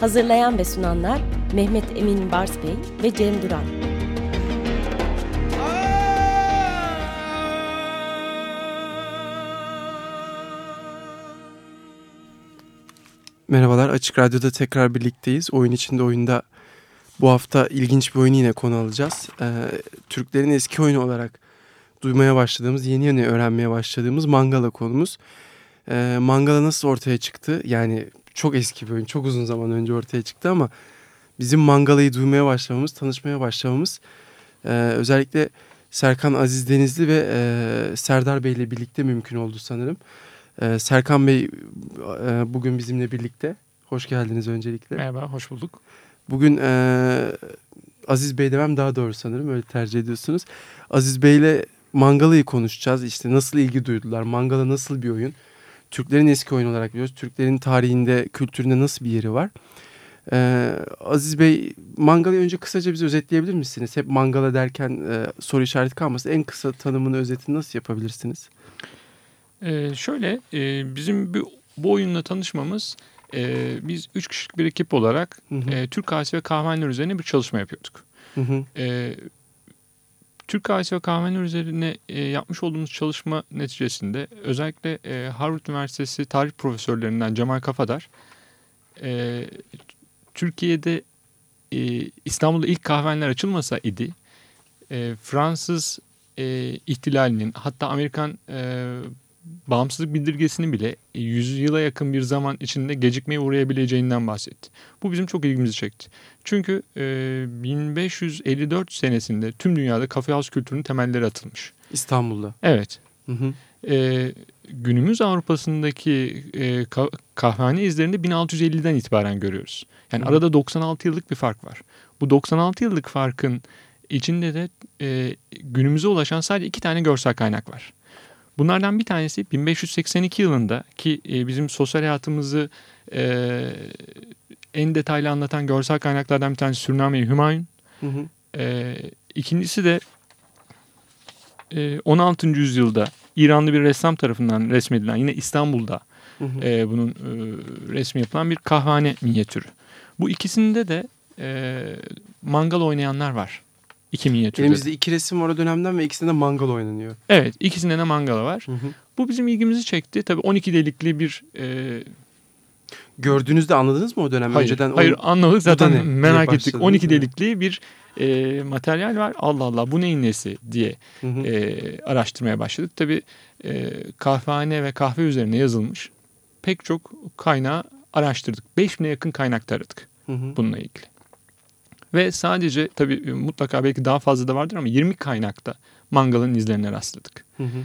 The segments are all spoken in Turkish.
Hazırlayan ve sunanlar Mehmet Emin Bars Bey ve Cem Duran. Merhabalar Açık Radyo'da tekrar birlikteyiz. Oyun içinde oyunda bu hafta ilginç bir oyunu yine konu alacağız. Ee, Türklerin eski oyunu olarak duymaya başladığımız, yeni yeni öğrenmeye başladığımız Mangala konumuz. Ee, Mangala nasıl ortaya çıktı? Yani çok eski bir oyun, çok uzun zaman önce ortaya çıktı ama bizim Mangala'yı duymaya başlamamız, tanışmaya başlamamız e, özellikle Serkan Aziz Denizli ve e, Serdar Bey ile birlikte mümkün oldu sanırım. E, Serkan Bey e, bugün bizimle birlikte. Hoş geldiniz öncelikle. Merhaba, hoş bulduk. Bugün e, Aziz Bey demem daha doğru sanırım öyle tercih ediyorsunuz. Aziz Bey ile Mangala'yı konuşacağız. İşte nasıl ilgi duydular, Mangala nasıl bir oyun? Türklerin eski oyun olarak biliyoruz. Türklerin tarihinde, kültüründe nasıl bir yeri var? Ee, Aziz Bey, Mangala'yı önce kısaca bize özetleyebilir misiniz? Hep Mangala derken e, soru işareti kalmasın. En kısa tanımını, özetini nasıl yapabilirsiniz? Ee, şöyle, e, bizim bu, bu oyunla tanışmamız, e, biz üç kişilik bir ekip olarak hı hı. E, Türk kahvesi ve kahvehaneler üzerine bir çalışma yapıyorduk. Hı hı. E, Türk kahvesi ve kahvehaneler üzerine e, yapmış olduğumuz çalışma neticesinde özellikle e, Harvard Üniversitesi tarih profesörlerinden Cemal Kafadar, e, Türkiye'de e, İstanbul'da ilk kahvehaneler açılmasa idi, e, Fransız e, ihtilalinin hatta Amerikan e, bağımsızlık bildirgesini bile 100 yıla yakın bir zaman içinde gecikmeye uğrayabileceğinden bahsetti. Bu bizim çok ilgimizi çekti. Çünkü e, 1554 senesinde tüm dünyada kafe house kültürünün temelleri atılmış. İstanbul'da. Evet. Hı hı. E, günümüz Avrupa'sındaki e, kahvehane izlerinde 1650'den itibaren görüyoruz. Yani hı. arada 96 yıllık bir fark var. Bu 96 yıllık farkın içinde de e, günümüze ulaşan sadece iki tane görsel kaynak var. Bunlardan bir tanesi 1582 yılında ki e, bizim sosyal hayatımızı e, en detaylı anlatan görsel kaynaklardan bir tanesi Sürname-i Hümayun. Hı hı. E, ikincisi de e, 16. yüzyılda İranlı bir ressam tarafından resmedilen yine İstanbul'da hı hı. E, bunun e, resmi yapılan bir kahvehane minyatürü. Bu ikisinde de e, mangal oynayanlar var. İki minyatürde. Elimizde iki resim var o dönemden ve ikisinde de mangal oynanıyor. Evet ikisinde de mangala var. Hı hı. Bu bizim ilgimizi çekti. Tabii 12 delikli bir... E... Gördüğünüzde anladınız mı o dönem? Hayır, Önceden hayır o... anladık zaten ne? merak ettik. 12 delikli bir e, materyal var. Allah Allah bu neyin nesi diye hı hı. E, araştırmaya başladık. Tabii e, kahvehane ve kahve üzerine yazılmış pek çok kaynağı araştırdık. 5000'e yakın kaynak taradık hı hı. bununla ilgili. Ve sadece tabii e, mutlaka belki daha fazla da vardır ama 20 kaynakta mangalın izlerine rastladık. Hı hı.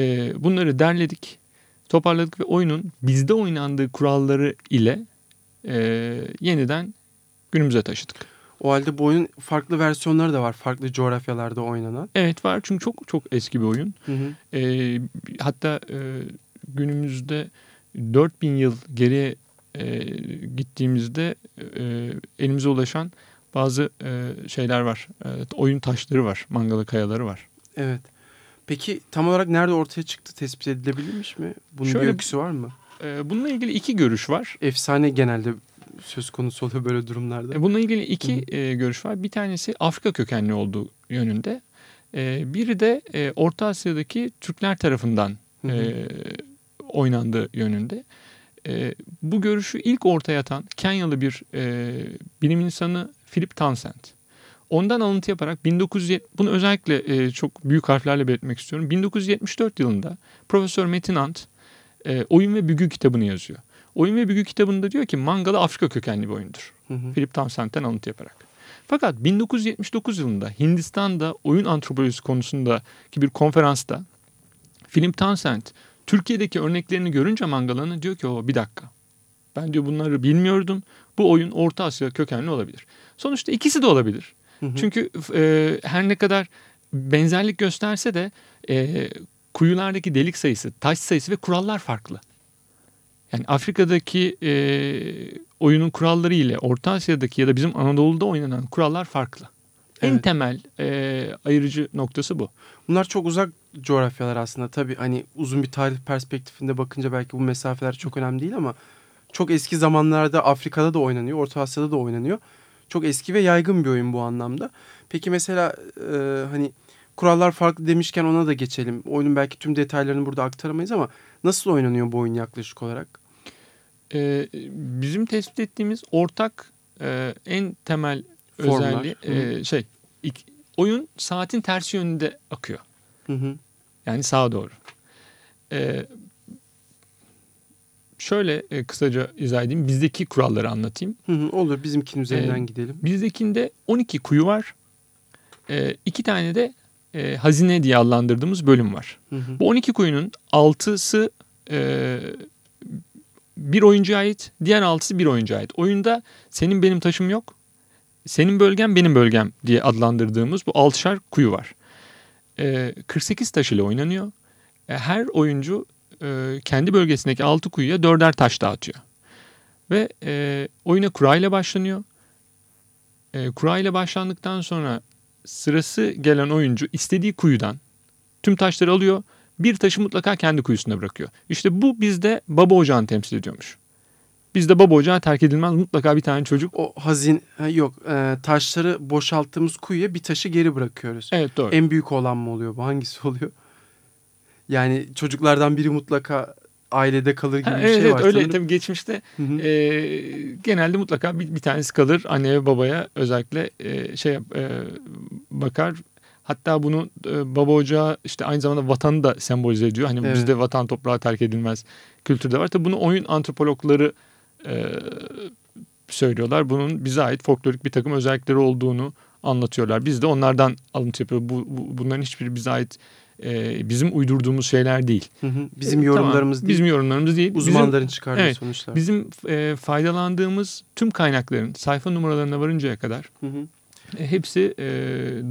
E, bunları derledik, toparladık ve oyunun bizde oynandığı kuralları ile e, yeniden günümüze taşıdık. O halde bu oyunun farklı versiyonları da var. Farklı coğrafyalarda oynanan. Evet var çünkü çok çok eski bir oyun. Hı hı. E, hatta e, günümüzde 4000 yıl geriye e, gittiğimizde e, elimize ulaşan bazı e, şeyler var. E, oyun taşları var. Mangalı kayaları var. Evet. Peki tam olarak nerede ortaya çıktı tespit edilebilmiş mi? Bunun Şöyle, bir öyküsü var mı? E, bununla ilgili iki görüş var. Efsane genelde söz konusu oluyor böyle durumlarda. E, bununla ilgili iki e, görüş var. Bir tanesi Afrika kökenli olduğu yönünde. E, biri de e, Orta Asya'daki Türkler tarafından e, oynandığı yönünde. E, bu görüşü ilk ortaya atan Kenyalı bir e, bilim insanı Philip Townsend. Ondan alıntı yaparak 1970, bunu özellikle e, çok büyük harflerle belirtmek istiyorum. 1974 yılında Profesör Metin Ant e, Oyun ve Bügü kitabını yazıyor. Oyun ve Bügü kitabında diyor ki Mangala Afrika kökenli bir oyundur. Hı hı. Philip Townsend'den alıntı yaparak. Fakat 1979 yılında Hindistan'da oyun antropolojisi konusundaki bir konferansta Philip Townsend Türkiye'deki örneklerini görünce Mangala'nın diyor ki o bir dakika Ben diyor bunları bilmiyordum. Bu oyun Orta Asya kökenli olabilir. Sonuçta ikisi de olabilir. Hı hı. Çünkü e, her ne kadar benzerlik gösterse de e, kuyulardaki delik sayısı, taş sayısı ve kurallar farklı. Yani Afrika'daki e, oyunun kuralları ile Orta Asya'daki ya da bizim Anadolu'da oynanan kurallar farklı. Evet. En temel e, ayırıcı noktası bu. Bunlar çok uzak coğrafyalar aslında. Tabii hani uzun bir tarih perspektifinde bakınca belki bu mesafeler çok önemli değil ama çok eski zamanlarda Afrika'da da oynanıyor, Orta Asya'da da oynanıyor. Çok eski ve yaygın bir oyun bu anlamda. Peki mesela e, hani kurallar farklı demişken ona da geçelim. Oyunun belki tüm detaylarını burada aktaramayız ama nasıl oynanıyor bu oyun yaklaşık olarak? Ee, bizim tespit ettiğimiz ortak e, en temel Formlar. özelliği e, şey ilk, oyun saatin tersi yönünde akıyor. Hı hı. Yani sağa doğru. Ee, şöyle e, kısaca izah edeyim. Bizdeki kuralları anlatayım. Hı hı, olur bizimkinin üzerinden ee, gidelim. Bizdekinde 12 kuyu var. Ee, iki tane de e, hazine diye adlandırdığımız bölüm var. Hı hı. Bu 12 kuyunun 6'sı e, bir oyuncuya ait, diğer 6'sı bir oyuncuya ait. Oyunda senin benim taşım yok. Senin bölgem benim bölgem diye adlandırdığımız bu altışar kuyu var. E, 48 taş ile oynanıyor. E, her oyuncu e, kendi bölgesindeki 6 kuyuya dörder taş dağıtıyor. Ve e, oyuna kura ile başlanıyor. E, kura ile başlandıktan sonra sırası gelen oyuncu istediği kuyudan tüm taşları alıyor. Bir taşı mutlaka kendi kuyusuna bırakıyor. İşte bu bizde baba ocağını temsil ediyormuş. Bizde baba ocağı terk edilmez mutlaka bir tane çocuk. O hazin yok e, taşları boşalttığımız kuyuya bir taşı geri bırakıyoruz. Evet doğru. En büyük olan mı oluyor bu hangisi oluyor? Yani çocuklardan biri mutlaka ailede kalır gibi ha, bir evet, şey evet, var. Öyle sanırım. tabii geçmişte e, genelde mutlaka bir, bir tanesi kalır anne ve babaya özellikle e, şey e, bakar. Hatta bunu e, baba ocağı işte aynı zamanda vatanı da sembolize ediyor. Hani evet. bizde vatan toprağı terk edilmez kültürde var. Tabii bunu oyun antropologları e, söylüyorlar. Bunun bize ait folklorik bir takım özellikleri olduğunu anlatıyorlar. Biz de onlardan alıntı yapıyoruz. Bu, bu, bunların hiçbiri bize ait e, bizim uydurduğumuz şeyler değil. Hı hı. Bizim yorumlarımız tamam, değil. Bizim yorumlarımız değil. Uzmanların bizim, çıkardığı evet, sonuçlar. Bizim e, faydalandığımız tüm kaynakların sayfa numaralarına varıncaya kadar hı hı. E, hepsi e,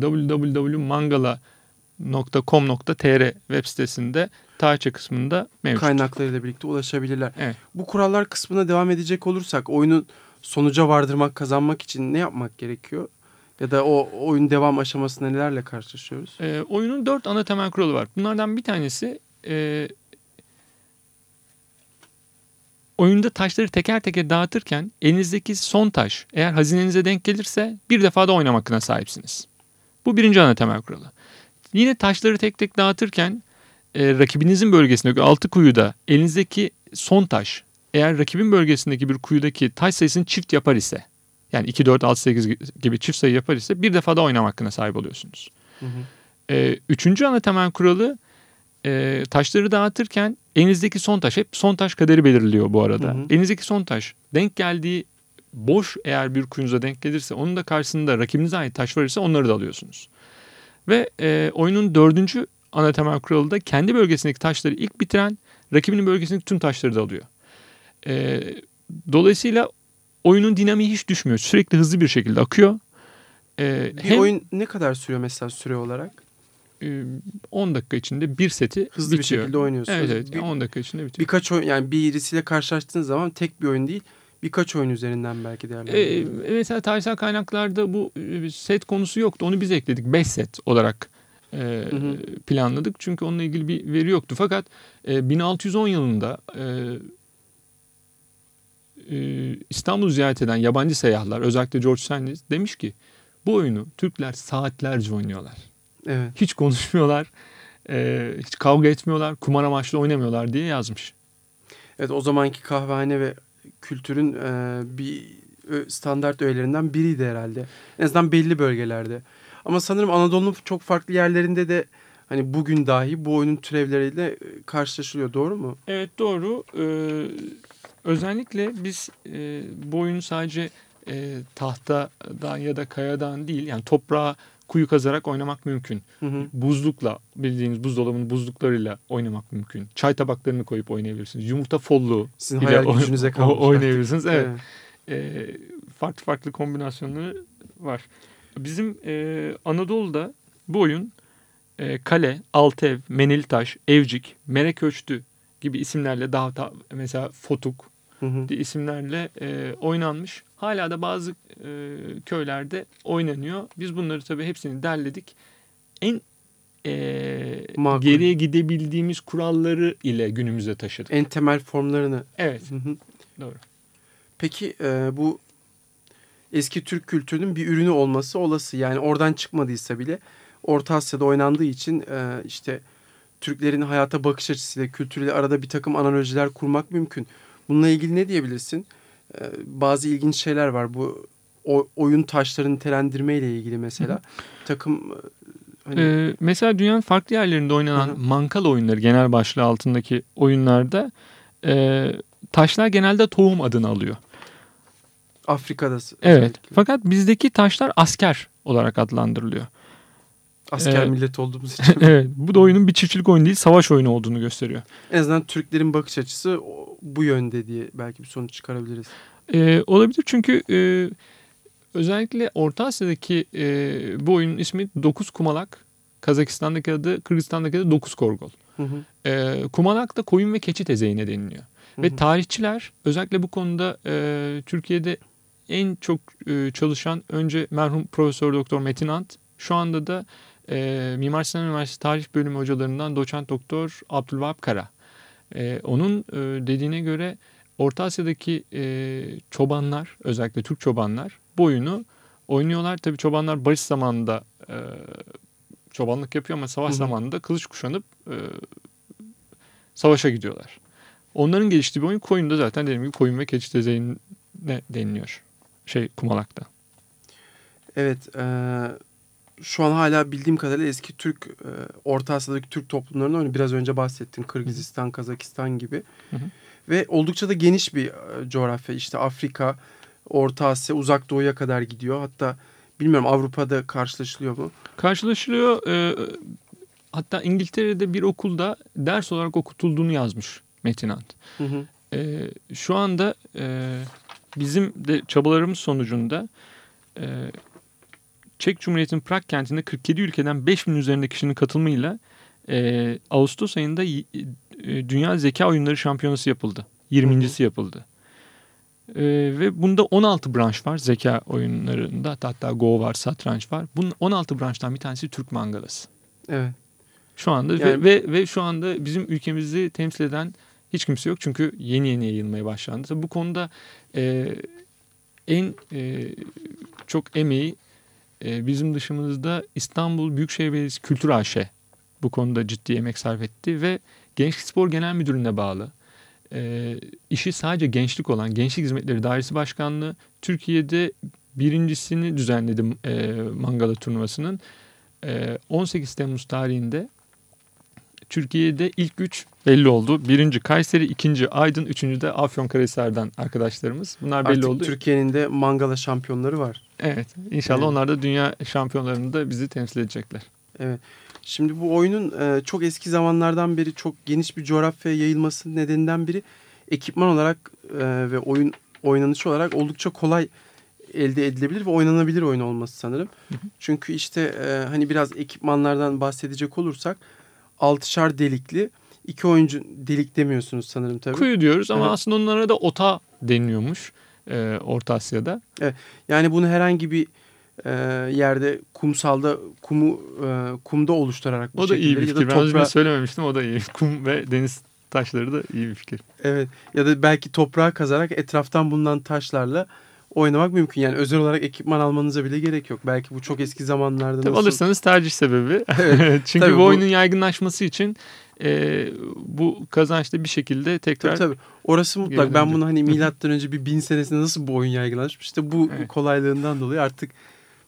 www.mangala.com.tr web sitesinde tarihçe kısmında mevcut. Kaynaklarıyla birlikte ulaşabilirler. Evet. Bu kurallar kısmına devam edecek olursak oyunun sonuca vardırmak, kazanmak için ne yapmak gerekiyor? Ya da o oyun devam aşamasında nelerle karşılaşıyoruz? E, oyunun dört ana temel kuralı var. Bunlardan bir tanesi e, oyunda taşları teker teker dağıtırken elinizdeki son taş eğer hazinenize denk gelirse bir defa da oynama hakkına sahipsiniz. Bu birinci ana temel kuralı. Yine taşları tek tek dağıtırken e, rakibinizin bölgesindeki altı kuyuda elinizdeki son taş eğer rakibin bölgesindeki bir kuyudaki taş sayısını çift yapar ise yani 2, 4, 6, 8 gibi çift sayı yapar ise bir defa da oynama hakkına sahip oluyorsunuz. Hı hı. E, üçüncü ana temel kuralı e, taşları dağıtırken elinizdeki son taş hep son taş kaderi belirliyor bu arada. Hı hı. Elinizdeki son taş denk geldiği boş eğer bir kuyunuza denk gelirse onun da karşısında rakibinize ait taş varsa onları da alıyorsunuz. Ve e, oyunun dördüncü ana temel kuralı da kendi bölgesindeki taşları ilk bitiren rakibinin bölgesindeki tüm taşları da alıyor. E, dolayısıyla oyunun dinamiği hiç düşmüyor. Sürekli hızlı bir şekilde akıyor. Ee, bir hem, oyun ne kadar sürüyor mesela süre olarak? 10 dakika içinde bir seti hızlı bitiyor. bir şekilde oynuyorsunuz. Evet, evet bir, 10 dakika içinde bitiyor. Birkaç oyun yani birisiyle karşılaştığınız zaman tek bir oyun değil birkaç oyun üzerinden belki değerlendiriyorsunuz. Ee, mesela tarihsel kaynaklarda bu set konusu yoktu. Onu biz ekledik. 5 set olarak e, hı hı. planladık. Çünkü onunla ilgili bir veri yoktu. Fakat e, 1610 yılında e, e, İstanbul ziyaret eden yabancı seyyahlar özellikle George Sandys demiş ki bu oyunu Türkler saatlerce oynuyorlar. Evet. Hiç konuşmuyorlar, e, hiç kavga etmiyorlar, kumar amaçlı oynamıyorlar diye yazmış. Evet o zamanki kahvehane ve kültürün e, bir standart öğelerinden biriydi herhalde. En azından belli bölgelerde. Ama sanırım Anadolu'nun çok farklı yerlerinde de hani bugün dahi bu oyunun türevleriyle karşılaşılıyor. Doğru mu? Evet doğru. Ee, Özellikle biz e, bu oyunu sadece e, tahtadan ya da kayadan değil yani toprağa kuyu kazarak oynamak mümkün. Hı hı. Buzlukla bildiğiniz buzdolabının buzluklarıyla oynamak mümkün. Çay tabaklarını koyup oynayabilirsiniz. Yumurta folluğu Sizin ile hayal gücünüze kalmış. oynayabilirsiniz. Evet. Evet. Ee, farklı farklı kombinasyonları var. Bizim e, Anadolu'da bu oyun e, Kale, Altev, Meniltaş, Evcik, Mereköçtü gibi isimlerle daha da mesela Fotuk Hı hı. isimlerle e, oynanmış. Hala da bazı e, köylerde oynanıyor. Biz bunları tabii hepsini derledik. En e, Makul. geriye gidebildiğimiz kuralları ile günümüze taşıdık. En temel formlarını. Evet, Hı hı. doğru. Peki e, bu eski Türk kültürünün bir ürünü olması olası. Yani oradan çıkmadıysa bile Orta Asya'da oynandığı için e, işte Türklerin hayata bakış açısıyla, kültürüyle arada bir takım analojiler kurmak mümkün. Bununla ilgili ne diyebilirsin? E, bazı ilginç şeyler var. Bu o, oyun taşlarını nitelendirme ile ilgili mesela. Bir takım e, hani, Ee, mesela dünyanın farklı yerlerinde oynanan Hı hı. mankal oyunları genel başlığı altındaki oyunlarda e, taşlar genelde tohum adını alıyor. Afrika'da Evet. özellikle. Fakat bizdeki taşlar asker olarak adlandırılıyor. Asker Evet. millet olduğumuz için. evet. Bu da oyunun bir çiftçilik oyunu değil, savaş oyunu olduğunu gösteriyor. en azından Türklerin bakış açısı bu yönde diye belki bir sonuç çıkarabiliriz. Ee, olabilir çünkü e, özellikle Orta Asya'daki e, bu oyunun ismi Dokuz Kumalak. Kazakistan'daki adı, Kırgızistan'daki adı Dokuz Korgol. Hı hı. E, kumalak da koyun ve keçi tezeğine deniliyor. Hı Ve hı. tarihçiler özellikle bu konuda e, Türkiye'de en çok e, çalışan önce merhum Profesör Doktor Metin Ant, şu anda da e, Mimar Sinan Üniversitesi Tarih Bölümü hocalarından Doçent Doktor Abdülvahap Kara. E, onun e, dediğine göre Orta Asya'daki e, çobanlar, özellikle Türk çobanlar bu oyunu oynuyorlar. Tabii çobanlar barış zamanında e, çobanlık yapıyor ama savaş Hı hı. zamanında kılıç kuşanıp e, savaşa gidiyorlar. Onların geliştiği bir oyun koyun da zaten dediğim gibi koyun ve keçi tezeğine deniliyor. Şey kumalakta. Evet, e, şu an hala bildiğim kadarıyla eski Türk, e, Orta Asya'daki Türk toplumlarının oyunu biraz önce bahsettin. Kırgızistan, Kazakistan gibi. Hı hı. Ve oldukça da geniş bir e, coğrafya. İşte Afrika, Orta Asya, Uzak Doğu'ya kadar gidiyor. Hatta bilmiyorum Avrupa'da karşılaşılıyor mu? Karşılaşılıyor. e, hatta İngiltere'de bir okulda ders olarak okutulduğunu yazmış Metin Ant. Hı hı. E, şu anda e, bizim de çabalarımız sonucunda e, Çek Cumhuriyeti'nin Prag kentinde 47 ülkeden 5000 üzerinde kişinin katılımıyla e, Ağustos ayında e, Dünya Zeka Oyunları Şampiyonası yapıldı. 20.si yapıldı. E, ve bunda 16 branş var zeka oyunlarında. Hatta, hatta Go var, satranç var. Bunun 16 branştan bir tanesi Türk mangalası. Evet. Şu anda Yani- ve, ve ve şu anda bizim ülkemizi temsil eden hiç kimse yok çünkü yeni yeni yayılmaya başlandı. Tabii bu konuda e, en e, çok emeği e, bizim dışımızda İstanbul Büyükşehir Belediyesi Kültür AŞ bu konuda ciddi emek sarf etti ve Gençlik Spor Genel Müdürlüğü'ne bağlı. E, işi sadece gençlik olan Gençlik Hizmetleri Dairesi Başkanlığı Türkiye'de birincisini düzenledi e, Mangala turnuvasının. E, 18 Temmuz tarihinde Türkiye'de ilk üç belli oldu. Birinci Kayseri, ikinci Aydın, üçüncü de Afyonkarahisar'dan arkadaşlarımız. Bunlar belli Artık oldu. Türkiye'nin de mangala şampiyonları var. Evet. İnşallah Evet. onlar da dünya şampiyonlarında bizi temsil edecekler. Evet. Şimdi bu oyunun e, çok eski zamanlardan beri çok geniş bir coğrafyaya yayılması nedeninden biri ekipman olarak e, ve oyun oynanışı olarak oldukça kolay elde edilebilir ve oynanabilir oyun olması sanırım. Çünkü işte e, hani biraz ekipmanlardan bahsedecek olursak altışar delikli iki oyuncu delik demiyorsunuz sanırım tabii. Kuyu diyoruz ama Evet. aslında onlara da ota deniliyormuş e, Orta Asya'da. Yani bunu herhangi bir e, yerde kumsalda kumu e, kumda oluşturarak O da iyi bir ya da fikir. Ben söylememiştim o da iyi. Kum ve deniz taşları da iyi bir fikir. Evet ya da belki toprağa kazarak etraftan bulunan taşlarla oynamak mümkün. Yani özel olarak ekipman almanıza bile gerek yok. Belki bu çok eski zamanlarda Tabii nasıl... alırsanız tercih sebebi. Çünkü tabii bu oyunun yaygınlaşması için e, bu kazançta bir şekilde tekrar Tabii tabii. Orası mutlak. Ben bunu hani milattan önce bir bin senesinde nasıl bu oyun yaygınlaşmış? İşte bu Evet. kolaylığından dolayı artık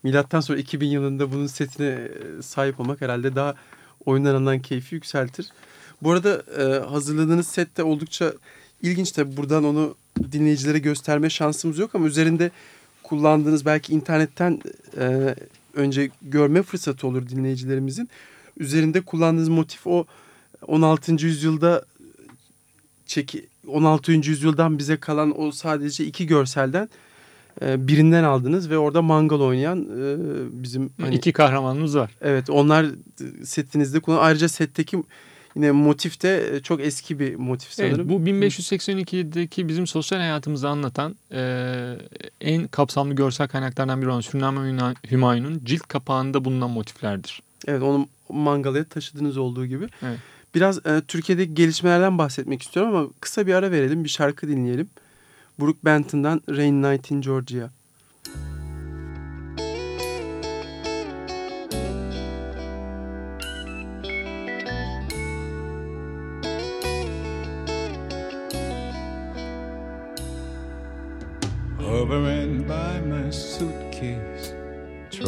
milattan sonra 2000 yılında bunun setine e, sahip olmak herhalde daha oynanandan keyfi yükseltir. Bu arada e, hazırladığınız set de oldukça ilginç tabii. Buradan onu dinleyicilere gösterme şansımız yok ama üzerinde kullandığınız belki internetten e, önce görme fırsatı olur dinleyicilerimizin. Üzerinde kullandığınız motif o 16. yüzyılda çeki 16. yüzyıldan bize kalan o sadece iki görselden e, birinden aldınız ve orada mangal oynayan e, bizim hani, iki kahramanımız var. Evet onlar setinizde kullan. Ayrıca setteki yine motif de e, çok eski bir motif sanırım. Evet, bu 1582'deki bizim sosyal hayatımızı anlatan e, en kapsamlı görsel kaynaklardan biri olan Sürname Hümayun'un cilt kapağında bulunan motiflerdir. Evet onu mangalaya taşıdığınız olduğu gibi. Evet. Biraz e, Türkiye'deki gelişmelerden bahsetmek istiyorum ama kısa bir ara verelim bir şarkı dinleyelim. Brooke Benton'dan Rain Night in Georgia.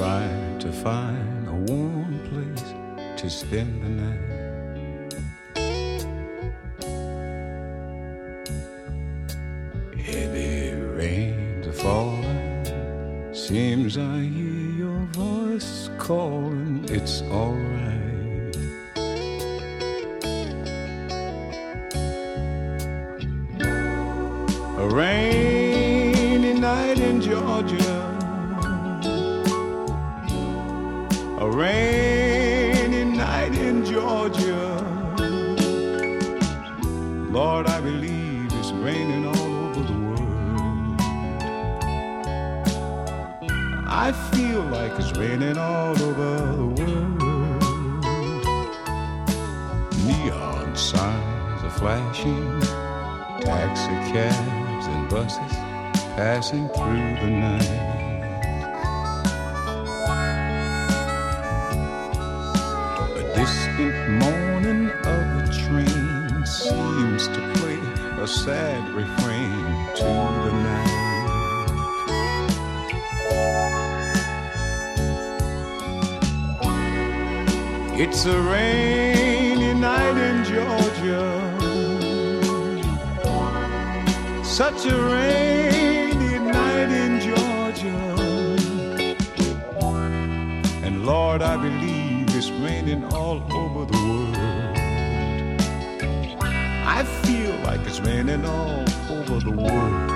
Trying to find a warm place to spend the night. Heavy rain to fall seems I hear your voice calling, it's alright. A rainy night in Georgia. Rainy night in Georgia. Lord, I believe it's raining on. I feel like it's raining all over the world. Neon signs are flashing, taxi cabs and buses passing through the night. Moaning of a train seems to play a sad refrain to the night. It's a rainy night in Georgia. Such a rainy night in Georgia. And Lord, I believe like all over the world.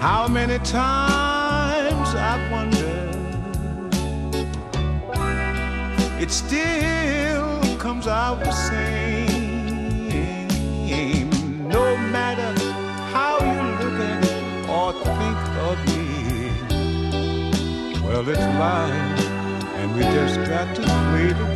How many times I've wondered it still comes out the same. No matter how you look at it or think of me. Well, it's life, and we just got to play the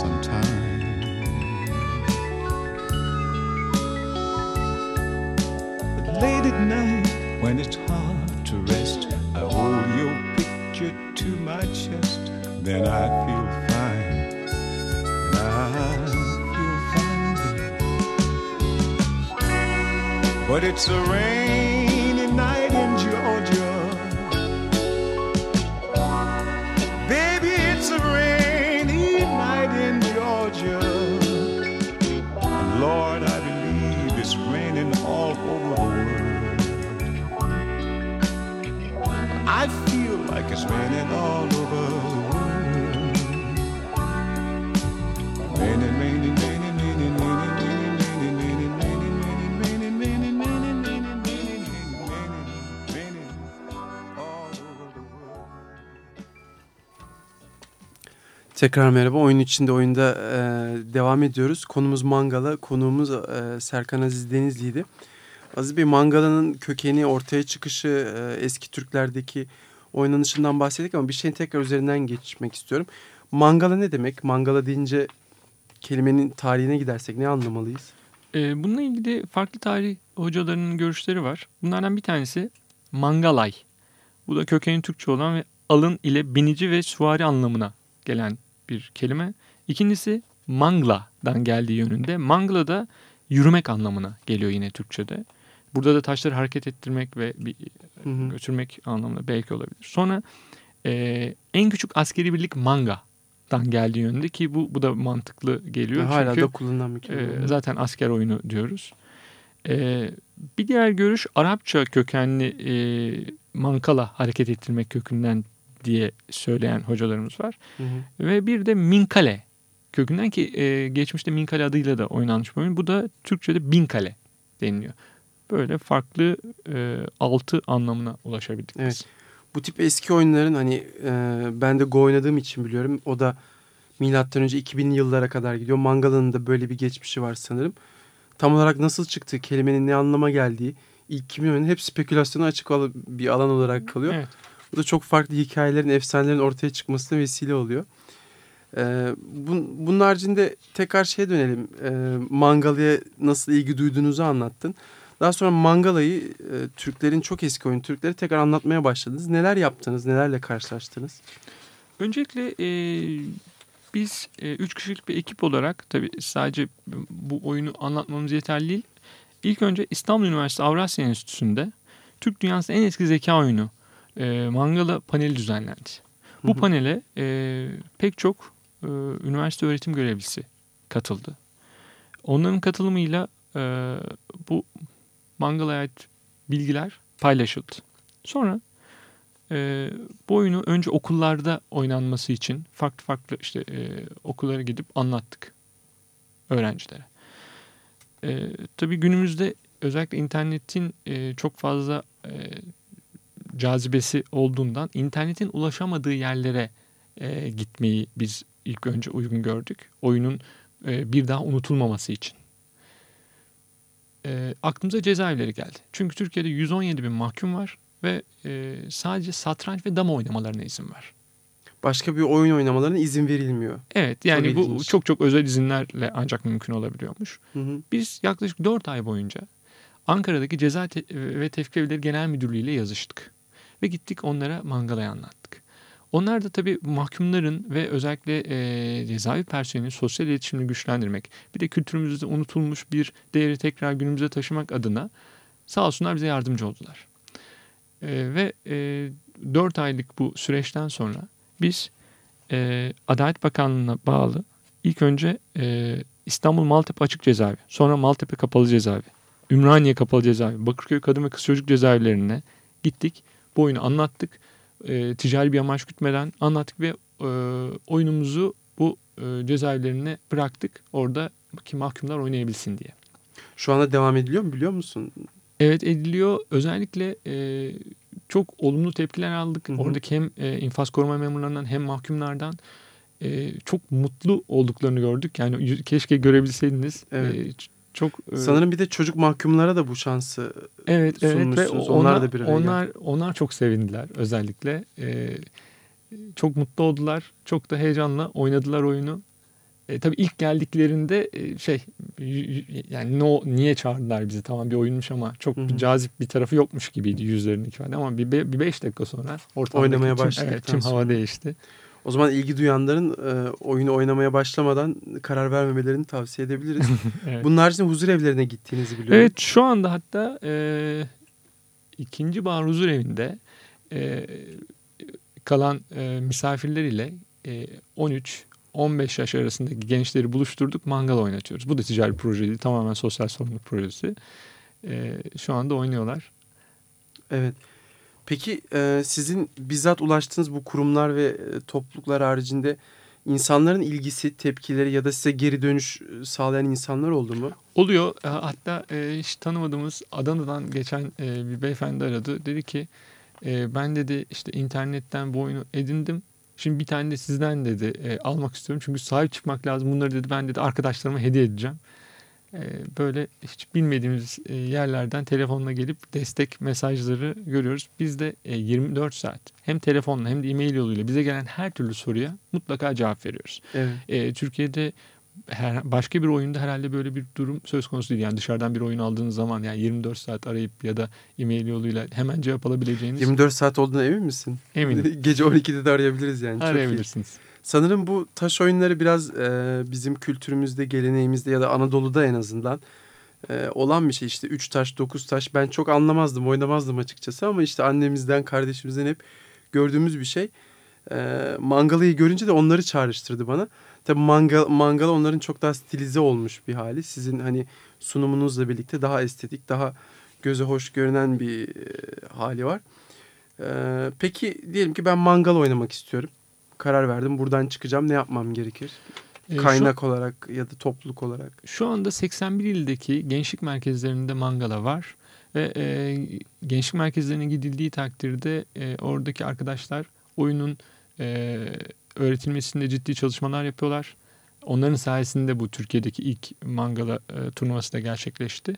pass some time. But late at night, when it's hard to rest, I hold your picture to my chest. Then I feel fine. I feel fine. But it's a rainy Tekrar merhaba. Oyun içinde oyunda e, devam ediyoruz. Konumuz Mangala. Konuğumuz e, Serkan Aziz Denizli'ydi. Aziz Bey Mangala'nın kökeni, ortaya çıkışı, e, eski Türklerdeki oynanışından bahsettik ama bir şeyin tekrar üzerinden geçmek istiyorum. Mangala ne demek? Mangala deyince kelimenin tarihine gidersek ne anlamalıyız? E, bununla ilgili farklı tarih hocalarının görüşleri var. Bunlardan bir tanesi Mangalay. Bu da kökeni Türkçe olan ve alın ile binici ve süvari anlamına gelen bir kelime. İkincisi Mangla'dan geldiği yönünde. Mangla da yürümek anlamına geliyor yine Türkçe'de. Burada da taşları hareket ettirmek ve bir, hı hı. götürmek anlamında belki olabilir. Sonra e, en küçük askeri birlik Manga'dan geldiği yönünde ki bu bu da mantıklı geliyor. Hala Çünkü, da kullanılan bir kelime. E, zaten asker oyunu diyoruz. E, bir diğer görüş Arapça kökenli e, mankala hareket ettirmek kökünden diye söyleyen hocalarımız var. Hı hı. Ve bir de minkale kökünden ki e, geçmişte minkale adıyla da oynanmış bir oyun. Bu da Türkçe'de binkale deniliyor. Böyle farklı e, altı anlamına ulaşabildik evet. biz. Bu tip eski oyunların hani e, ben de Go oynadığım için biliyorum. O da milattan önce 2000'li yıllara kadar gidiyor. Mangala'nın da böyle bir geçmişi var sanırım. Tam olarak nasıl çıktığı, kelimenin ne anlama geldiği ilk kimin oyunu hep spekülasyona açık bir alan olarak kalıyor. Evet. Bu da çok farklı hikayelerin, efsanelerin ortaya çıkmasına vesile oluyor. Ee, bun, bunun haricinde tekrar şeye dönelim. Ee, Mangalı'ya nasıl ilgi duyduğunuzu anlattın. Daha sonra Mangala'yı e, Türklerin çok eski oyun Türkleri tekrar anlatmaya başladınız. Neler yaptınız? Nelerle karşılaştınız? Öncelikle e, biz e, üç kişilik bir ekip olarak tabii sadece bu oyunu anlatmamız yeterli değil. İlk önce İstanbul Üniversitesi Avrasya Enstitüsü'nde Türk Dünyası'nın en eski zeka oyunu e, Mangala paneli düzenlendi. Bu panele e, pek çok e, üniversite öğretim görevlisi katıldı. Onların katılımıyla e, bu Mangal'a ait bilgiler paylaşıldı. Sonra e, bu oyunu önce okullarda oynanması için farklı farklı işte e, okullara gidip anlattık öğrencilere. E, tabii günümüzde özellikle internetin e, çok fazla e, cazibesi olduğundan internetin ulaşamadığı yerlere e, gitmeyi biz ilk önce uygun gördük. Oyunun e, bir daha unutulmaması için. E, aklımıza cezaevleri geldi. Çünkü Türkiye'de 117 bin mahkum var ve e, sadece satranç ve dama oynamalarına izin var. Başka bir oyun oynamalarına izin verilmiyor. Evet yani çok bu ilginç. çok çok özel izinlerle ancak mümkün olabiliyormuş. Hı hı. Biz yaklaşık 4 ay boyunca Ankara'daki Ceza ve Tefrik Evleri Genel Müdürlüğü ile yazıştık. Ve gittik onlara mangalayı anlattık. Onlar da tabii mahkumların ve özellikle e, cezaevi personelinin sosyal iletişimini güçlendirmek, bir de kültürümüzde unutulmuş bir değeri tekrar günümüze taşımak adına sağ olsunlar bize yardımcı oldular. E, ve e, 4 aylık bu süreçten sonra biz e, Adalet Bakanlığı'na bağlı ilk önce e, İstanbul Maltepe Açık Cezaevi, sonra Maltepe Kapalı Cezaevi, Ümraniye Kapalı Cezaevi, Bakırköy Kadın ve Kız Çocuk Cezaevlerine gittik. Bu oyunu anlattık. E, ticari bir amaç gütmeden anlattık ve e, oyunumuzu bu e, cezaevlerine bıraktık. Oradaki mahkumlar oynayabilsin diye. Şu anda devam ediliyor mu biliyor musun? Evet ediliyor. Özellikle e, çok olumlu tepkiler aldık. Hı hı. Oradaki hem e, infaz koruma memurlarından hem mahkumlardan e, çok mutlu olduklarını gördük. Yani keşke görebilseydiniz. Evet. E, çok e, sanırım bir de çocuk mahkumlara da bu şansı evet evet ve onlar, onlar da bir onlar geldi. onlar çok sevindiler özellikle e, çok mutlu oldular çok da heyecanla oynadılar oyunu e, tabii ilk geldiklerinde e, şey yani no niye çağırdılar bizi tamam bir oyunmuş ama çok bir cazip bir tarafı yokmuş gibiydi yüzlerinin ifade ama bir, bir beş dakika sonra ortamdaki oynamaya başladık. Evet, tüm hava değişti. O zaman ilgi duyanların e, oyunu oynamaya başlamadan karar vermemelerini tavsiye edebiliriz. evet. Bunun haricinde huzur evlerine gittiğinizi biliyorum. Evet şu anda hatta e, ikinci bahar huzur evinde e, kalan e, misafirler ile e, 13 15 yaş arasındaki gençleri buluşturduk mangal oynatıyoruz. Bu da ticari proje değil tamamen sosyal sorumluluk projesi. E, şu anda oynuyorlar. Evet. Peki e, sizin bizzat ulaştığınız bu kurumlar ve e, topluluklar haricinde insanların ilgisi, tepkileri ya da size geri dönüş e, sağlayan insanlar oldu mu? Oluyor. E, hatta e, hiç tanımadığımız Adana'dan geçen e, bir beyefendi aradı. Dedi ki e, ben dedi işte internetten bu oyunu edindim. Şimdi bir tane de sizden dedi e, almak istiyorum. Çünkü sahip çıkmak lazım. Bunları dedi ben dedi arkadaşlarıma hediye edeceğim. Ee, böyle hiç bilmediğimiz e, yerlerden telefonla gelip destek mesajları görüyoruz. Biz de 24 e, saat hem telefonla hem de e-mail yoluyla bize gelen her türlü soruya mutlaka cevap veriyoruz. Evet. E, Türkiye'de her, başka bir oyunda herhalde böyle bir durum söz konusu değil. Yani dışarıdan bir oyun aldığınız zaman yani 24 saat arayıp ya da e-mail yoluyla hemen cevap alabileceğiniz. 24 saat olduğuna emin misin? Eminim. Gece 12'de de arayabiliriz yani. Arayabilirsiniz. Sanırım bu taş oyunları biraz e, bizim kültürümüzde, geleneğimizde ya da Anadolu'da en azından e, olan bir şey. İşte üç taş, dokuz taş. Ben çok anlamazdım, oynamazdım açıkçası ama işte annemizden, kardeşimizden hep gördüğümüz bir şey. E, mangalayı görünce de onları çağrıştırdı bana. Tabii mangal, mangal onların çok daha stilize olmuş bir hali. Sizin hani sunumunuzla birlikte daha estetik, daha göze hoş görünen bir e, hali var. E, peki diyelim ki ben mangal oynamak istiyorum. Karar verdim. Buradan çıkacağım. Ne yapmam gerekir? Ee, Kaynak şu, olarak ya da topluluk olarak. şu anda 81 ildeki gençlik merkezlerinde mangala var. Ve e, gençlik merkezlerine gidildiği takdirde e, oradaki arkadaşlar oyunun e, öğretilmesinde ciddi çalışmalar yapıyorlar. Onların sayesinde bu Türkiye'deki ilk mangala e, turnuvası da gerçekleşti.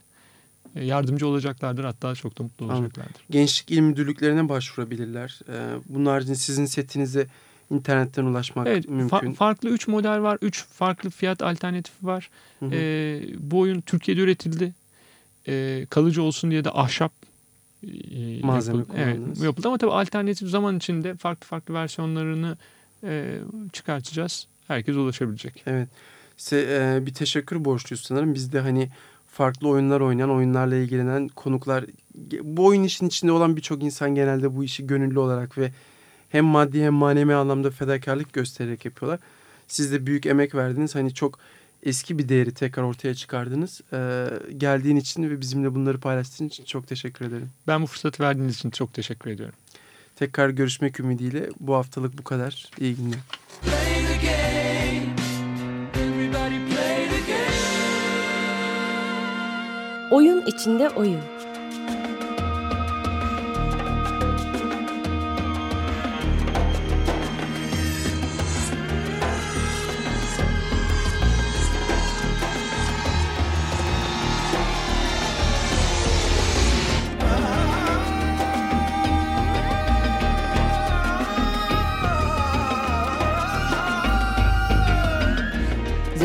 E, yardımcı olacaklardır hatta çok da mutlu Anladım. olacaklardır. Gençlik il müdürlüklerine başvurabilirler. E, bunun haricinde sizin setinize internetten ulaşmak Evet, fa- mümkün. farklı 3 model var, 3 farklı fiyat alternatifi var. Hı hı. E, bu oyun Türkiye'de üretildi. E, kalıcı olsun diye de ahşap e, Malzeme yapıldı. Evet, yapıldı ama tabii alternatif zaman içinde farklı farklı versiyonlarını e, çıkartacağız. Herkes ulaşabilecek. Evet. Size e, bir teşekkür borçluyuz sanırım. Biz de hani farklı oyunlar oynayan, oyunlarla ilgilenen konuklar bu oyun işin içinde olan birçok insan genelde bu işi gönüllü olarak ve hem maddi hem manevi anlamda fedakarlık göstererek yapıyorlar. Siz de büyük emek verdiniz. Hani çok eski bir değeri tekrar ortaya çıkardınız. E, geldiğin için ve bizimle bunları paylaştığın için çok teşekkür ederim. Ben bu fırsatı verdiğiniz için çok teşekkür ediyorum. Tekrar görüşmek ümidiyle bu haftalık bu kadar. İyi günler. Oyun içinde oyun.